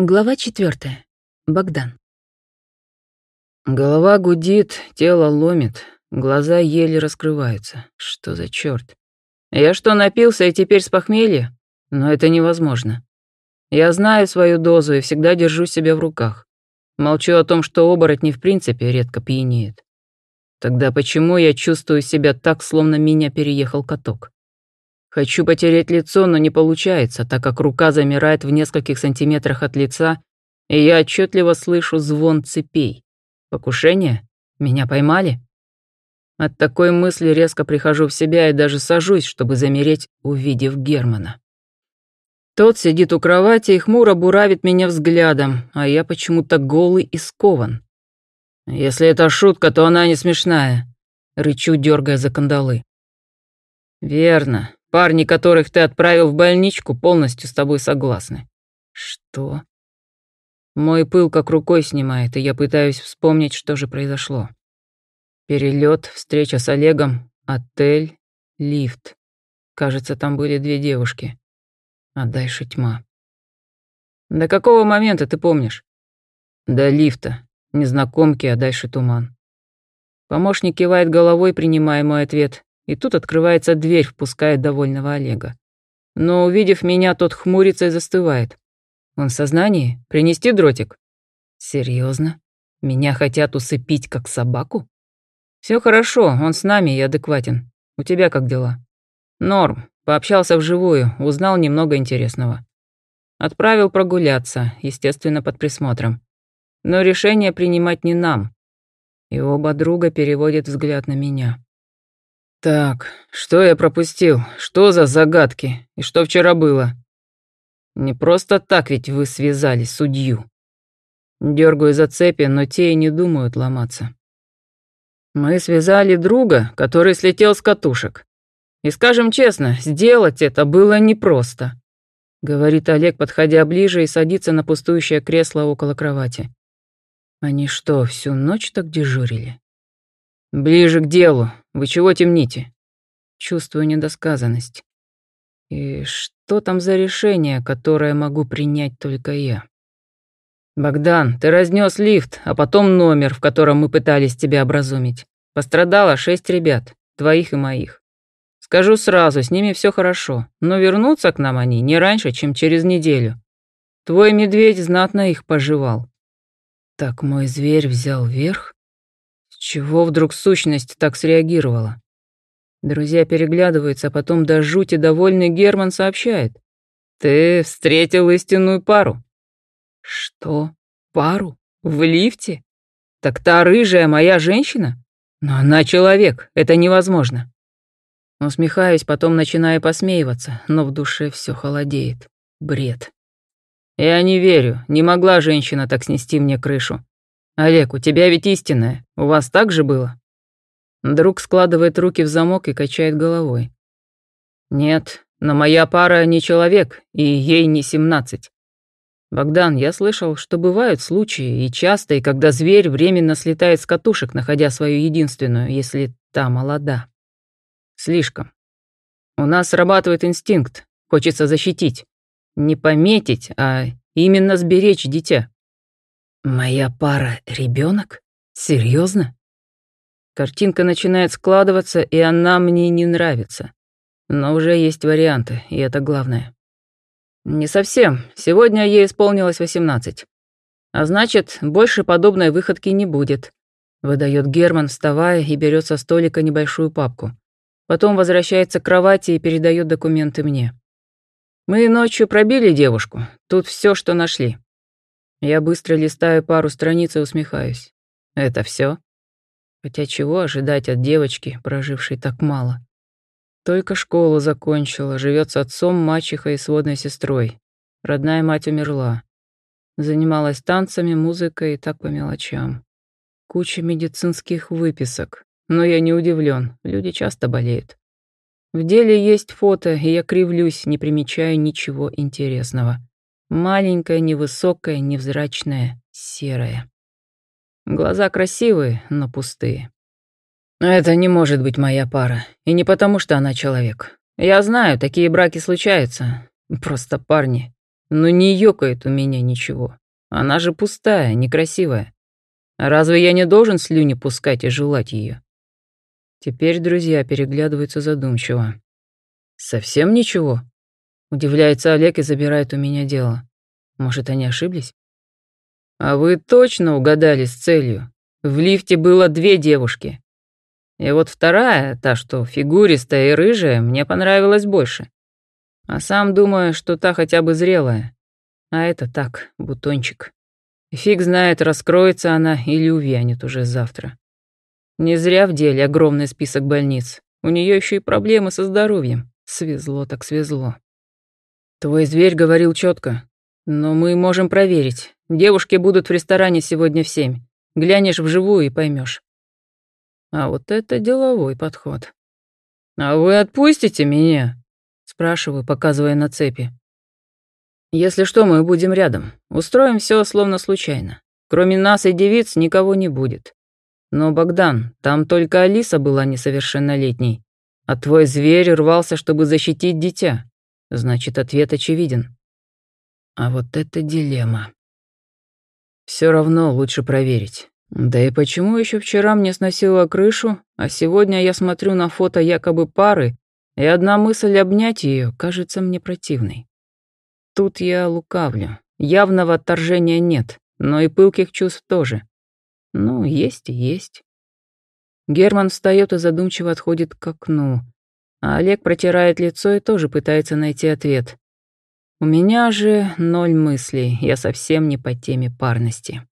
Глава четвертая. Богдан. Голова гудит, тело ломит, глаза еле раскрываются. Что за черт? Я что, напился и теперь с похмелья? Но это невозможно. Я знаю свою дозу и всегда держу себя в руках. Молчу о том, что оборотни в принципе редко пьянеют. Тогда почему я чувствую себя так, словно меня переехал каток? Хочу потереть лицо, но не получается, так как рука замирает в нескольких сантиметрах от лица, и я отчетливо слышу звон цепей. Покушение? Меня поймали? От такой мысли резко прихожу в себя и даже сажусь, чтобы замереть, увидев Германа. Тот сидит у кровати и хмуро буравит меня взглядом, а я почему-то голый и скован. Если это шутка, то она не смешная. Рычу, дергая за кандалы. Верно, Парни, которых ты отправил в больничку, полностью с тобой согласны. Что? Мой пыл как рукой снимает, и я пытаюсь вспомнить, что же произошло. Перелет, встреча с Олегом, отель, лифт. Кажется, там были две девушки. А дальше тьма. До какого момента ты помнишь? До лифта. Незнакомки, а дальше туман. Помощник кивает головой, принимая мой ответ, и тут открывается дверь, впуская довольного Олега. Но, увидев меня, тот хмурится и застывает. Он в сознании? Принести дротик? Серьезно? Меня хотят усыпить, как собаку? Все хорошо, он с нами и адекватен. У тебя как дела? Норм. Пообщался вживую, узнал немного интересного. Отправил прогуляться, естественно, под присмотром. Но решение принимать не нам. И оба друга переводят взгляд на меня. Так, что я пропустил? Что за загадки? И что вчера было? Не просто так ведь вы связали судью. Дергаю за цепи, но те и не думают ломаться. Мы связали друга, который слетел с катушек. И скажем честно, сделать это было непросто. Говорит Олег, подходя ближе и садится на пустующее кресло около кровати. Они что, всю ночь так дежурили? Ближе к делу. Вы чего темните? Чувствую недосказанность. И что там за решение, которое могу принять только я? Богдан, ты разнес лифт, а потом номер, в котором мы пытались тебя образумить. Пострадало шесть ребят, твоих и моих. Скажу сразу, с ними все хорошо, но вернутся к нам они не раньше, чем через неделю. Твой медведь знатно их пожевал. Так мой зверь взял верх? Чего вдруг сущность так среагировала? Друзья переглядываются, а потом до жути довольный Герман сообщает. «Ты встретил истинную пару». «Что? Пару? В лифте? Так та рыжая моя женщина? Но она человек, это невозможно». Усмехаюсь, потом начинаю посмеиваться, но в душе все холодеет. Бред. Я не верю, не могла женщина так снести мне крышу. «Олег, у тебя ведь истинная. У вас так же было?» Друг складывает руки в замок и качает головой. «Нет, но моя пара не человек, и ей не семнадцать. Богдан, я слышал, что бывают случаи, и часто, и когда зверь временно слетает с катушек, находя свою единственную, если та молода. Слишком. У нас срабатывает инстинкт, хочется защитить. Не пометить, а именно сберечь дитя. Моя пара ребенок? Серьезно? Картинка начинает складываться, и она мне не нравится. Но уже есть варианты, и это главное. Не совсем. Сегодня ей исполнилось 18. А значит, больше подобной выходки не будет. Выдает Герман, вставая и берет со столика небольшую папку. Потом возвращается к кровати и передает документы мне. Мы ночью пробили девушку. Тут все, что нашли. Я быстро листаю пару страниц и усмехаюсь. Это все? Хотя чего ожидать от девочки, прожившей так мало? Только школу закончила, живет с отцом, мачехой и сводной сестрой. Родная мать умерла. Занималась танцами, музыкой и так по мелочам. Куча медицинских выписок. Но я не удивлен, люди часто болеют. В деле есть фото, и я кривлюсь, не примечая ничего интересного. Маленькая, невысокая, невзрачная, серая. Глаза красивые, но пустые. Это не может быть моя пара. И не потому, что она человек. Я знаю, такие браки случаются. Просто парни. но не ёкает у меня ничего. Она же пустая, некрасивая. Разве я не должен слюни пускать и желать ее? Теперь друзья переглядываются задумчиво. «Совсем ничего?» Удивляется Олег и забирает у меня дело. Может, они ошиблись? «А вы точно угадали с целью? В лифте было две девушки. И вот вторая, та, что фигуристая и рыжая, мне понравилась больше. А сам думаю, что та хотя бы зрелая. А это так, бутончик. фиг знает, раскроется она или увянет уже завтра. Не зря в деле огромный список больниц. У нее еще и проблемы со здоровьем. Свезло так свезло. Твой зверь говорил четко. Но мы можем проверить. Девушки будут в ресторане сегодня в семь. Глянешь вживую и поймешь. А вот это деловой подход. «А вы отпустите меня?» Спрашиваю, показывая на цепи. «Если что, мы будем рядом. Устроим все словно случайно. Кроме нас и девиц никого не будет. Но, Богдан, там только Алиса была несовершеннолетней, а твой зверь рвался, чтобы защитить дитя. Значит, ответ очевиден. А вот это дилемма. Все равно лучше проверить. Да и почему еще вчера мне сносило крышу, а сегодня я смотрю на фото якобы пары, и одна мысль обнять ее кажется мне противной. Тут я лукавлю. Явного отторжения нет, но и пылких чувств тоже. Ну, есть и есть. Герман встает и задумчиво отходит к окну, а Олег протирает лицо и тоже пытается найти ответ. У меня же ноль мыслей, я совсем не по теме парности.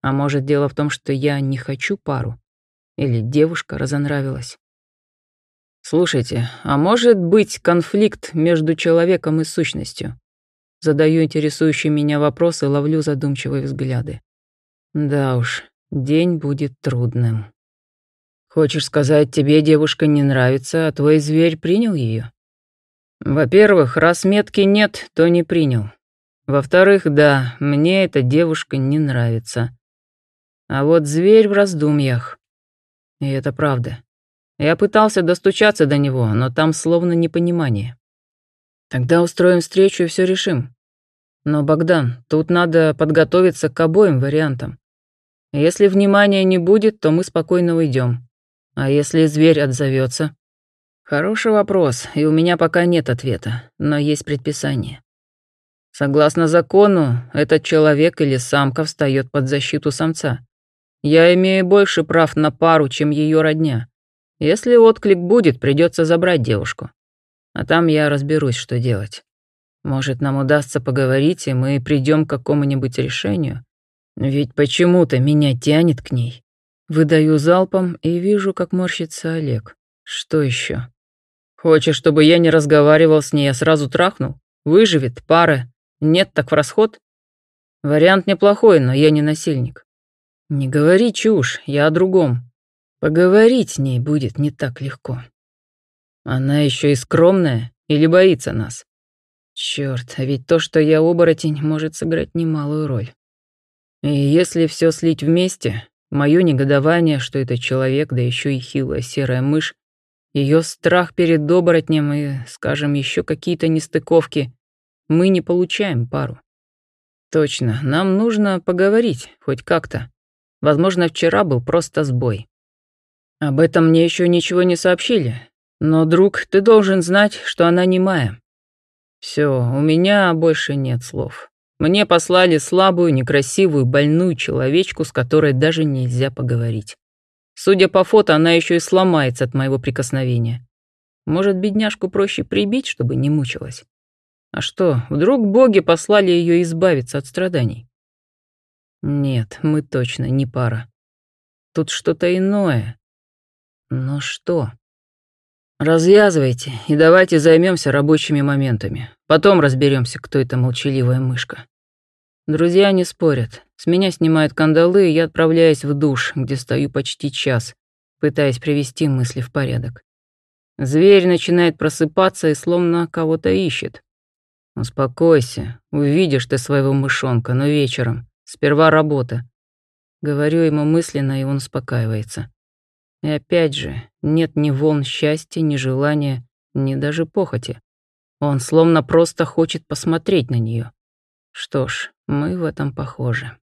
А может, дело в том, что я не хочу пару? Или девушка разонравилась? Слушайте, а может быть конфликт между человеком и сущностью? Задаю интересующие меня вопросы, ловлю задумчивые взгляды. Да уж, день будет трудным. Хочешь сказать, тебе девушка не нравится, а твой зверь принял ее? Во-первых, раз метки нет, то не принял. Во-вторых, да, мне эта девушка не нравится. А вот зверь в раздумьях. И это правда. Я пытался достучаться до него, но там словно непонимание. Тогда устроим встречу и все решим. Но, Богдан, тут надо подготовиться к обоим вариантам. Если внимания не будет, то мы спокойно уйдем. А если зверь отзовется? Хороший вопрос, и у меня пока нет ответа, но есть предписание. Согласно закону, этот человек или самка встает под защиту самца. Я имею больше прав на пару, чем ее родня. Если отклик будет, придется забрать девушку. А там я разберусь, что делать. Может, нам удастся поговорить, и мы придем к какому-нибудь решению. Ведь почему-то меня тянет к ней. Выдаю залпом и вижу, как морщится Олег. Что еще? Хочешь, чтобы я не разговаривал с ней, а сразу трахнул? Выживет, пара. Нет, так в расход? Вариант неплохой, но я не насильник. Не говори чушь, я о другом. Поговорить с ней будет не так легко. Она еще и скромная или боится нас? Черт, а ведь то, что я оборотень, может сыграть немалую роль. И если все слить вместе, мое негодование, что это человек, да еще и хилая серая мышь, ее страх перед оборотнем и, скажем, еще какие-то нестыковки, мы не получаем пару. Точно, нам нужно поговорить, хоть как-то. Возможно, вчера был просто сбой. Об этом мне еще ничего не сообщили. Но, друг, ты должен знать, что она не моя. Все, у меня больше нет слов. Мне послали слабую, некрасивую, больную человечку, с которой даже нельзя поговорить. Судя по фото, она еще и сломается от моего прикосновения. Может, бедняжку проще прибить, чтобы не мучилась? А что, вдруг боги послали ее избавиться от страданий? Нет, мы точно не пара. Тут что-то иное. Но что? Развязывайте и давайте займемся рабочими моментами. Потом разберемся, кто эта молчаливая мышка. Друзья не спорят. С меня снимают кандалы, и я отправляюсь в душ, где стою почти час, пытаясь привести мысли в порядок. Зверь начинает просыпаться и словно кого-то ищет. Успокойся, увидишь ты своего мышонка, но вечером. Сперва работа. Говорю ему мысленно, и он успокаивается. И опять же, нет ни волн счастья, ни желания, ни даже похоти. Он словно просто хочет посмотреть на нее. Что ж, мы в этом похожи.